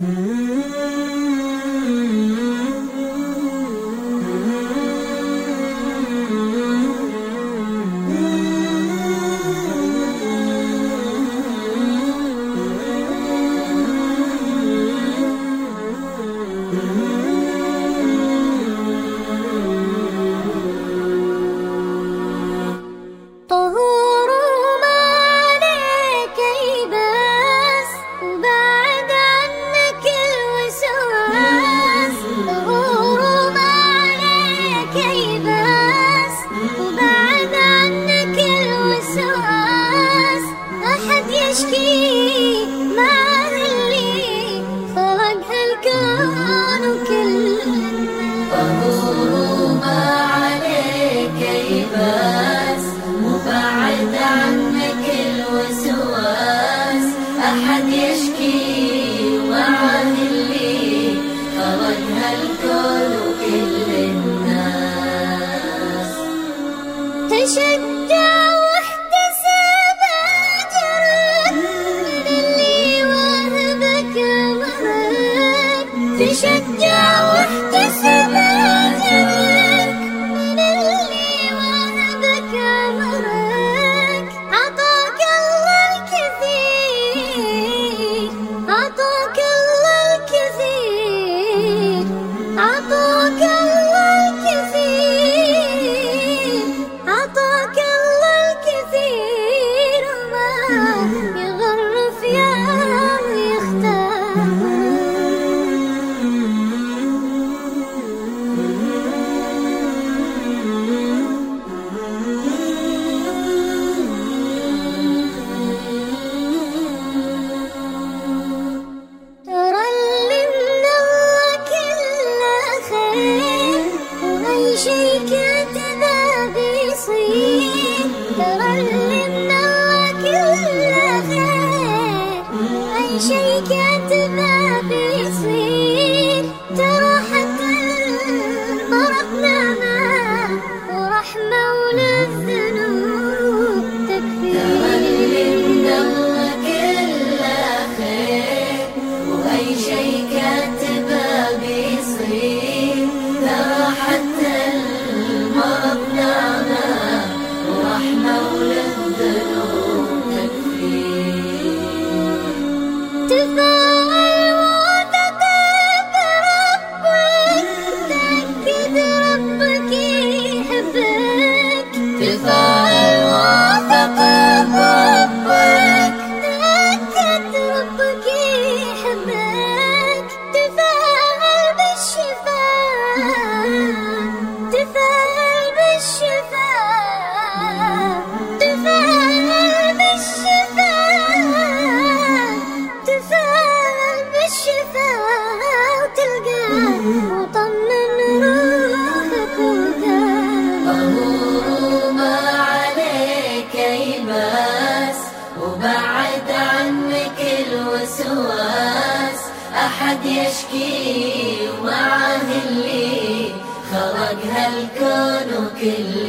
يشكي يشكي معه اللي هالكون وكل الناس. تشجع تشجع شي كاتبه بيصير ترى اللي من الله كله خير أي شي كاتبه بيصير. ترى know. وبعد عنك الوسواس. أحد يشكي ومعه اللي خلق هالكون وكل